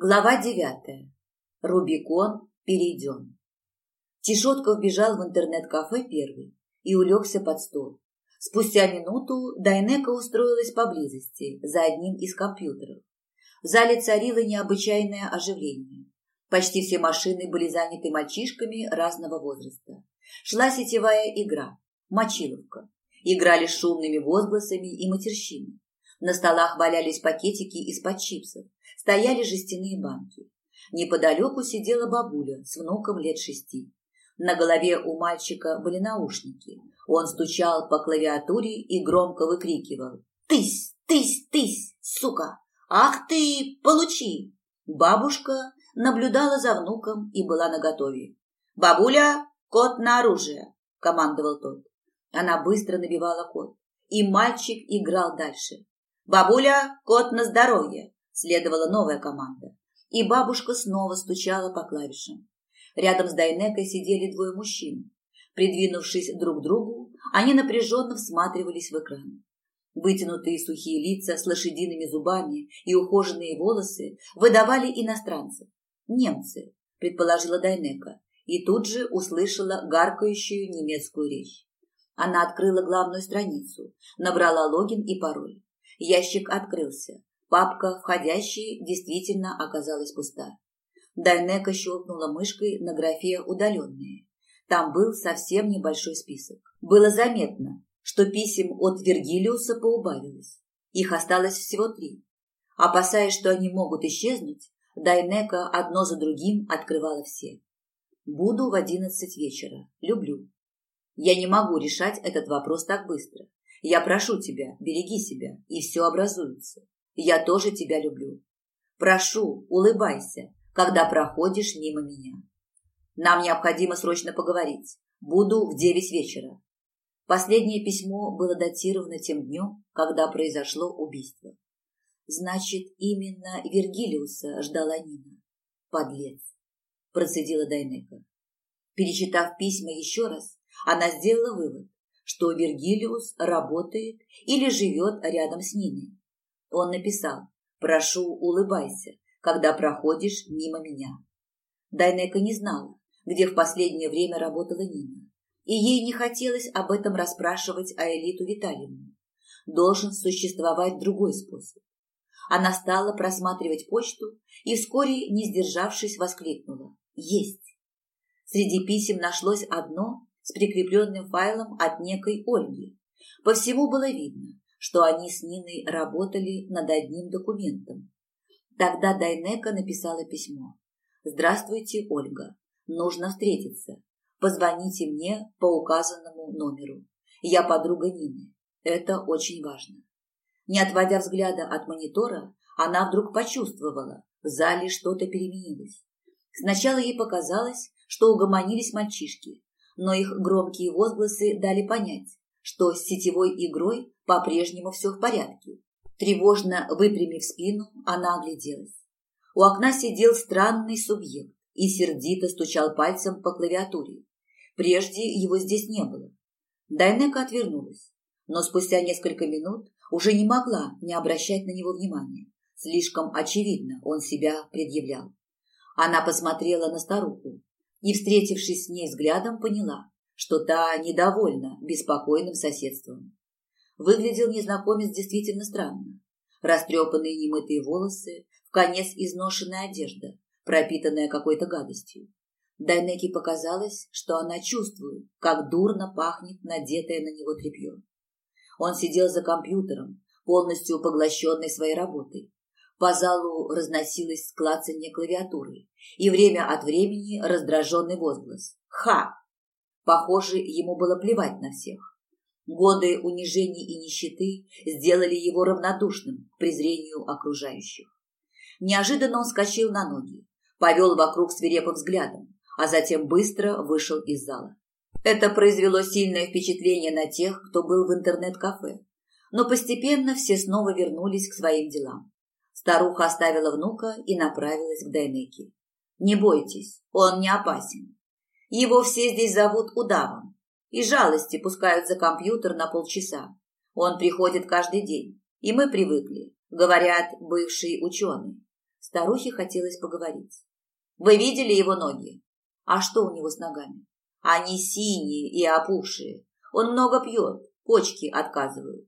Глава девятая. Рубикон перейден. Тишотков бежал в интернет-кафе первый и улегся под стол. Спустя минуту Дайнека устроилась поблизости, за одним из компьютеров. В зале царило необычайное оживление. Почти все машины были заняты мальчишками разного возраста. Шла сетевая игра – мочиловка. Играли шумными возгласами и матерщиной. На столах валялись пакетики из-под чипсов стояли жестяные банки. Неподалеку сидела бабуля с внуком лет шести. На голове у мальчика были наушники. Он стучал по клавиатуре и громко выкрикивал. «Тысь! Тысь! Тысь! Сука! Ах ты! Получи!» Бабушка наблюдала за внуком и была наготове. «Бабуля, код на оружие!» – командовал тот. Она быстро набивала код, и мальчик играл дальше. «Бабуля, код на здоровье!» Следовала новая команда, и бабушка снова стучала по клавишам. Рядом с Дайнекой сидели двое мужчин. Придвинувшись друг к другу, они напряженно всматривались в экран. Вытянутые сухие лица с лошадиными зубами и ухоженные волосы выдавали иностранцев. «Немцы», – предположила Дайнека, и тут же услышала гаркающую немецкую речь. Она открыла главную страницу, набрала логин и пароль. Ящик открылся. Папка «Входящие» действительно оказалась пуста. Дайнека щелкнула мышкой на графе «Удаленные». Там был совсем небольшой список. Было заметно, что писем от Вергилиуса поубавилось. Их осталось всего три. Опасаясь, что они могут исчезнуть, Дайнека одно за другим открывала все. «Буду в одиннадцать вечера. Люблю. Я не могу решать этот вопрос так быстро. Я прошу тебя, береги себя, и все образуется. Я тоже тебя люблю. Прошу, улыбайся, когда проходишь мимо меня. Нам необходимо срочно поговорить. Буду в девять вечера. Последнее письмо было датировано тем днем, когда произошло убийство. Значит, именно Вергилиуса ждала Нина. Подлец, процедила Дайнека. Перечитав письма еще раз, она сделала вывод, что Вергилиус работает или живет рядом с Ниной. Он написал «Прошу, улыбайся, когда проходишь мимо меня». Дайнека не знала, где в последнее время работала Нина, и ей не хотелось об этом расспрашивать Аэлиту Витальевну. Должен существовать другой способ. Она стала просматривать почту и вскоре, не сдержавшись, воскликнула «Есть!». Среди писем нашлось одно с прикрепленным файлом от некой Ольги. По всему было видно, что они с Ниной работали над одним документом. Тогда Дайнека написала письмо. «Здравствуйте, Ольга. Нужно встретиться. Позвоните мне по указанному номеру. Я подруга Нины. Это очень важно». Не отводя взгляда от монитора, она вдруг почувствовала, в зале что-то переменилось. Сначала ей показалось, что угомонились мальчишки, но их громкие возгласы дали понять, что с сетевой игрой по-прежнему все в порядке. Тревожно выпрямив спину, она огляделась. У окна сидел странный субъект и сердито стучал пальцем по клавиатуре. Прежде его здесь не было. Дайнека отвернулась, но спустя несколько минут уже не могла не обращать на него внимания. Слишком очевидно он себя предъявлял. Она посмотрела на старуху и, встретившись с ней взглядом, поняла, что та недовольна беспокойным соседством. Выглядел незнакомец действительно странно. Растрепанные немытые волосы, в конец изношенная одежда, пропитанная какой-то гадостью. Дайнеке показалось, что она чувствует, как дурно пахнет надетое на него тряпье. Он сидел за компьютером, полностью поглощенный своей работой. По залу разносилось клацанье клавиатуры и время от времени раздраженный возглас. «Ха!» Похоже, ему было плевать на всех. Годы унижений и нищеты сделали его равнодушным к презрению окружающих. Неожиданно он скачал на ноги, повел вокруг свирепым взглядом, а затем быстро вышел из зала. Это произвело сильное впечатление на тех, кто был в интернет-кафе. Но постепенно все снова вернулись к своим делам. Старуха оставила внука и направилась к Дайнеке. «Не бойтесь, он не опасен. Его все здесь зовут Удавом и жалости пускают за компьютер на полчаса. Он приходит каждый день, и мы привыкли, говорят бывший ученый. Старухе хотелось поговорить. Вы видели его ноги? А что у него с ногами? Они синие и опухшие. Он много пьет, почки отказывают.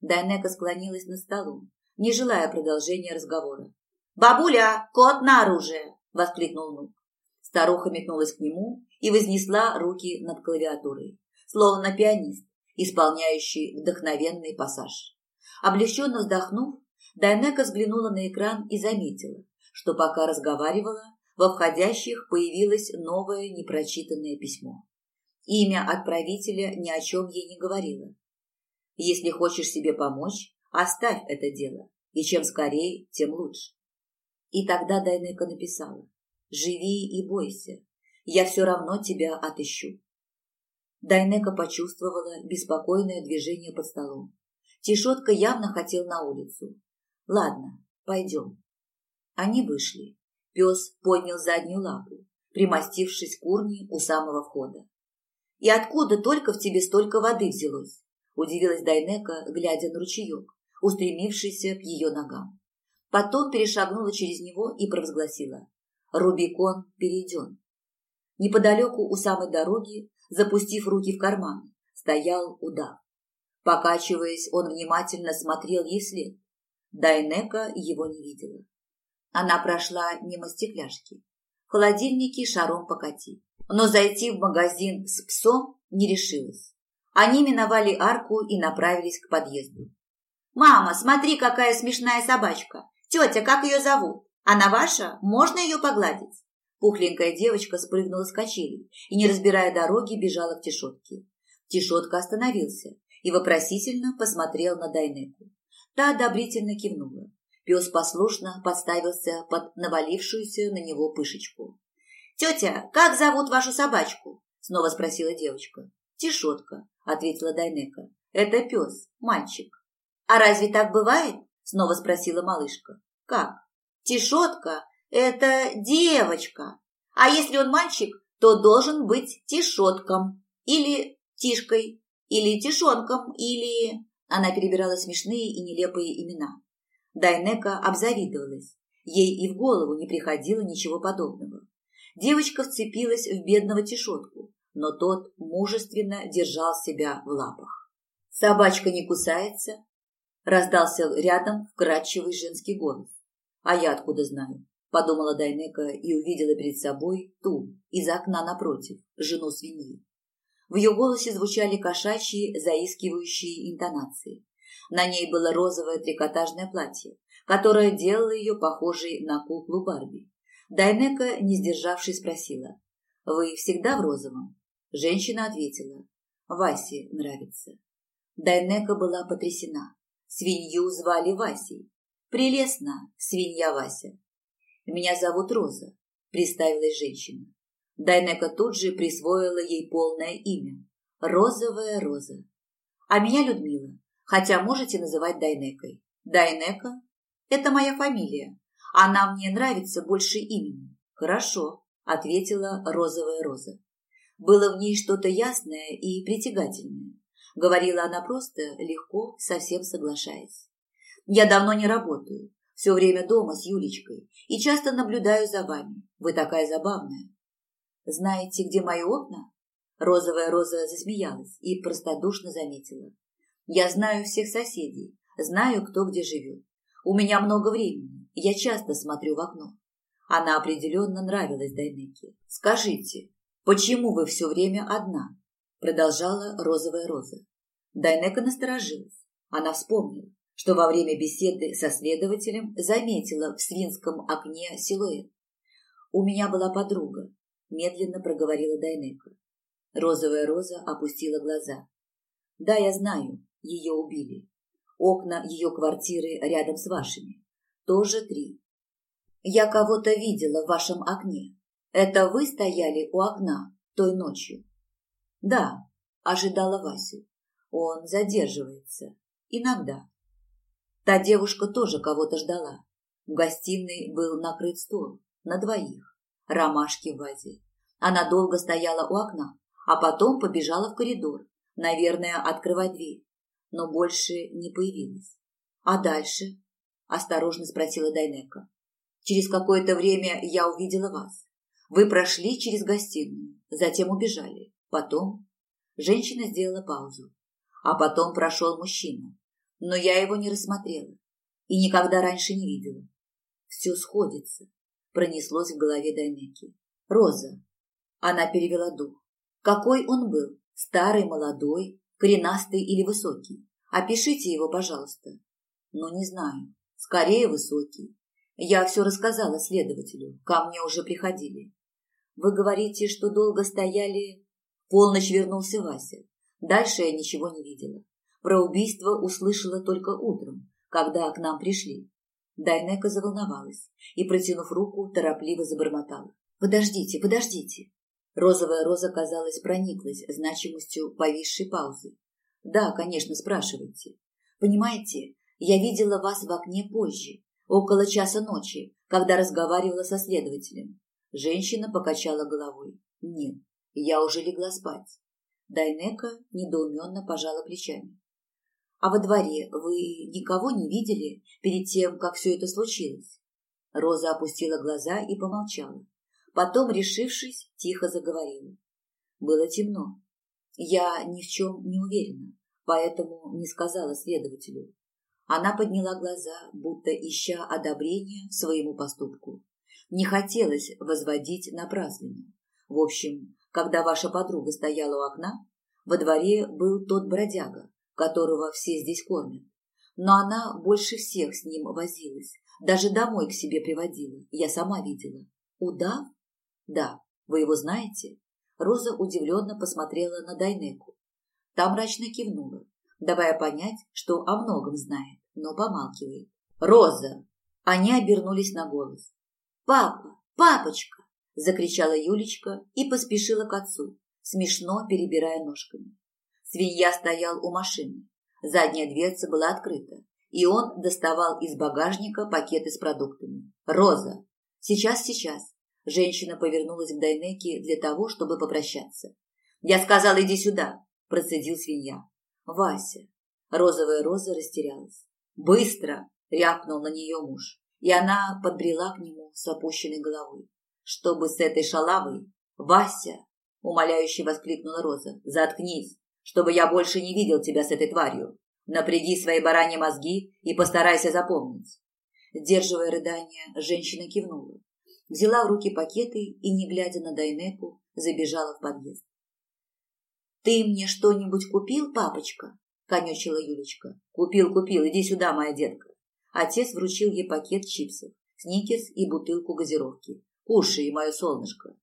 Дайнека склонилась над столом, не желая продолжения разговора. «Бабуля, кот на оружие!» – воскликнул внук. Старуха метнулась к нему и вознесла руки над клавиатурой, словно пианист, исполняющий вдохновенный пассаж. Облегченно вздохнув, Дайнека взглянула на экран и заметила, что пока разговаривала, во входящих появилось новое непрочитанное письмо. Имя отправителя ни о чем ей не говорило. Если хочешь себе помочь, оставь это дело, и чем скорее, тем лучше. И тогда Дайнека написала, живи и бойся, я все равно тебя отыщу. Дайнека почувствовала беспокойное движение под столом. Тишотка явно хотел на улицу. Ладно, пойдем. Они вышли. Пес поднял заднюю лапу, примостившись к урне у самого входа. «И откуда только в тебе столько воды взялось?» – удивилась Дайнека, глядя на ручеек, устремившийся к ее ногам. Потом перешагнула через него и провозгласила «Рубикон перейден». Неподалеку у самой дороги, запустив руки в карман, стоял удав. Покачиваясь, он внимательно смотрел ей вслед. Дайнека его не видела. Она прошла мимо стекляшки. В холодильнике шаром покати. Но зайти в магазин с псом не решилась. Они миновали арку и направились к подъезду. «Мама, смотри, какая смешная собачка! Тетя, как ее зовут? Она ваша? Можно ее погладить?» Пухленькая девочка спрыгнула с качелей и, не разбирая дороги, бежала к Тишотке. Тишотка остановился и вопросительно посмотрел на Дайнеку. Та одобрительно кивнула. Пес послушно подставился под навалившуюся на него пышечку. «Тетя, как зовут вашу собачку?» – снова спросила девочка. «Тишотка», – ответила Дайнека. «Это пес, мальчик». «А разве так бывает?» – снова спросила малышка. «Как?» «Тишотка – это девочка. А если он мальчик, то должен быть тишотком. Или тишкой. Или тишонком. Или...» Она перебирала смешные и нелепые имена. Дайнека обзавидовалась. Ей и в голову не приходило ничего подобного. Девочка вцепилась в бедного тишотку, но тот мужественно держал себя в лапах. «Собачка не кусается?» Раздался рядом вкрадчивый женский голос. «А я откуда знаю?» Подумала Дайнека и увидела перед собой ту из окна напротив, жену свиньи. В ее голосе звучали кошачьи, заискивающие интонации. На ней было розовое трикотажное платье, которое делало ее похожей на куклу Барби. Дайнека, не сдержавшись, спросила, «Вы всегда в розовом?» Женщина ответила, «Васе нравится». Дайнека была потрясена. Свинью звали Васей. «Прелестно, свинья Вася». «Меня зовут Роза», – представилась женщина. Дайнека тут же присвоила ей полное имя – Розовая Роза. «А меня Людмила хотя можете называть Дайнекой. Дайнека – это моя фамилия. Она мне нравится больше имени. Хорошо, ответила розовая роза. Было в ней что-то ясное и притягательное. Говорила она просто, легко, совсем соглашаясь. Я давно не работаю, все время дома с Юлечкой и часто наблюдаю за вами. Вы такая забавная. Знаете, где мои окна? Розовая роза засмеялась и простодушно заметила. Я знаю всех соседей, знаю, кто где живет. У меня много времени, я часто смотрю в окно. Она определенно нравилась Дайнеке. «Скажите, почему вы все время одна?» Продолжала розовая роза. Дайнека насторожилась. Она вспомнила, что во время беседы со следователем заметила в свинском окне силуэт. «У меня была подруга», – медленно проговорила Дайнека. Розовая роза опустила глаза. «Да, я знаю, ее убили. Окна ее квартиры рядом с вашими. Тоже три. Я кого-то видела в вашем окне. Это вы стояли у окна той ночью? Да, ожидала Васю. Он задерживается. Иногда. Та девушка тоже кого-то ждала. В гостиной был накрыт стол на двоих. Ромашки в вазе. Она долго стояла у окна, а потом побежала в коридор, наверное, открывать дверь но больше не появилась. «А дальше?» – осторожно спросила Дайнека. Через какое-то время я увидела вас. Вы прошли через гостиную, затем убежали. Потом женщина сделала паузу. А потом прошел мужчина. Но я его не рассмотрела и никогда раньше не видела. Все сходится, пронеслось в голове Дайнеки. Роза. Она перевела дух. Какой он был? Старый, молодой, коренастый или высокий? Опишите его, пожалуйста. Но не знаю. Скорее высокий. Я все рассказала следователю. Ко мне уже приходили. Вы говорите, что долго стояли... полночь вернулся Вася. Дальше я ничего не видела. Про убийство услышала только утром, когда к нам пришли. Дайнека заволновалась и, протянув руку, торопливо забормотала. «Подождите, подождите!» Розовая роза, казалось, прониклась значимостью повисшей паузы. Да, конечно, спрашивайте. Понимаете, я видела вас в окне позже, около часа ночи, когда разговаривала со следователем. Женщина покачала головой. Нет, я уже легла спать. Дайнека недоуменно пожала плечами. А во дворе вы никого не видели перед тем, как все это случилось? Роза опустила глаза и помолчала. Потом, решившись, тихо заговорила. Было темно. Я ни в чем не уверена, поэтому не сказала следователю. Она подняла глаза, будто ища одобрения своему поступку. Не хотелось возводить напраслину. В общем, когда ваша подруга стояла у окна, во дворе был тот бродяга, которого все здесь кормят. Но она больше всех с ним возилась, даже домой к себе приводила, я сама видела. Удав? Да, вы его знаете? Роза удивленно посмотрела на Дайнеку. Та мрачно кивнула, давая понять, что о многом знает, но помалкивает. «Роза!» Они обернулись на голос. «Папа! Папочка!» – закричала Юлечка и поспешила к отцу, смешно перебирая ножками. Свинья стоял у машины. Задняя дверца была открыта, и он доставал из багажника пакеты с продуктами. «Роза! Сейчас, сейчас!» Женщина повернулась к Дайнеке для того, чтобы попрощаться. «Я сказала, иди сюда!» – процедил свинья. «Вася!» Розовая роза растерялась. «Быстро!» – рявкнул на нее муж, и она подбрела к нему с опущенной головой. «Чтобы с этой шалавой...» «Вася!» – умоляюще воскликнула Роза. «Заткнись, чтобы я больше не видел тебя с этой тварью. Напряги свои бараньи мозги и постарайся запомнить». Сдерживая рыдание, женщина кивнула взяла в руки пакеты и, не глядя на Дайнеку, забежала в подъезд. «Ты мне что-нибудь купил, папочка?» – конючила Юлечка. «Купил, купил, иди сюда, моя детка». Отец вручил ей пакет чипсов, сникерс и бутылку газировки. «Кушай, мое солнышко».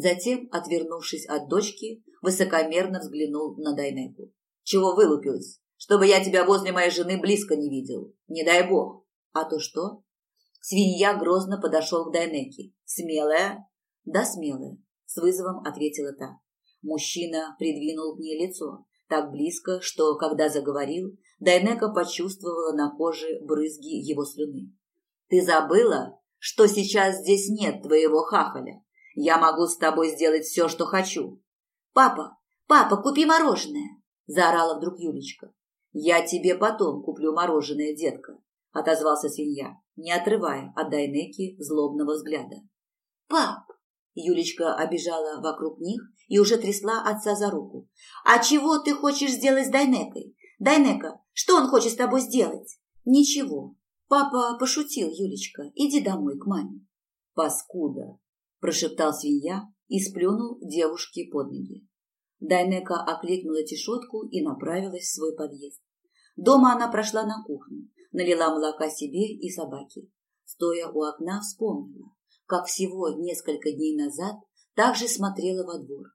Затем, отвернувшись от дочки, высокомерно взглянул на Дайнеку. «Чего вылупилась? Чтобы я тебя возле моей жены близко не видел. Не дай бог. А то что? Свинья грозно подошел к Дайнеке. «Смелая?» «Да, смелая», – с вызовом ответила та. Мужчина придвинул к ней лицо, так близко, что, когда заговорил, Дайнека почувствовала на коже брызги его слюны. «Ты забыла, что сейчас здесь нет твоего хахаля? Я могу с тобой сделать все, что хочу». «Папа, папа, купи мороженое!» – заорала вдруг Юлечка. «Я тебе потом куплю мороженое, детка», – отозвался свинья не отрывая от Дайнеки злобного взгляда. «Пап!» Юлечка обижала вокруг них и уже трясла отца за руку. «А чего ты хочешь сделать с Дайнекой? Дайнека, что он хочет с тобой сделать?» «Ничего. Папа пошутил, Юлечка. Иди домой к маме». «Паскуда!» – прошептал свинья и сплюнул девушке под ноги. Дайнека окликнула тишотку и направилась в свой подъезд. Дома она прошла на кухню, налила молока себе и собаке. Стоя у окна, вспомнила, как всего несколько дней назад также смотрела во двор.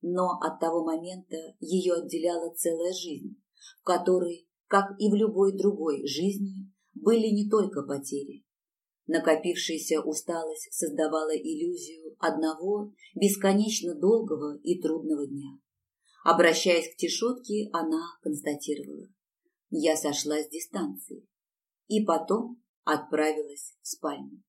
Но от того момента ее отделяла целая жизнь, в которой, как и в любой другой жизни, были не только потери. Накопившаяся усталость создавала иллюзию одного бесконечно долгого и трудного дня. Обращаясь к Тишотке, она констатировала. Я сошла с дистанции и потом отправилась в спальню.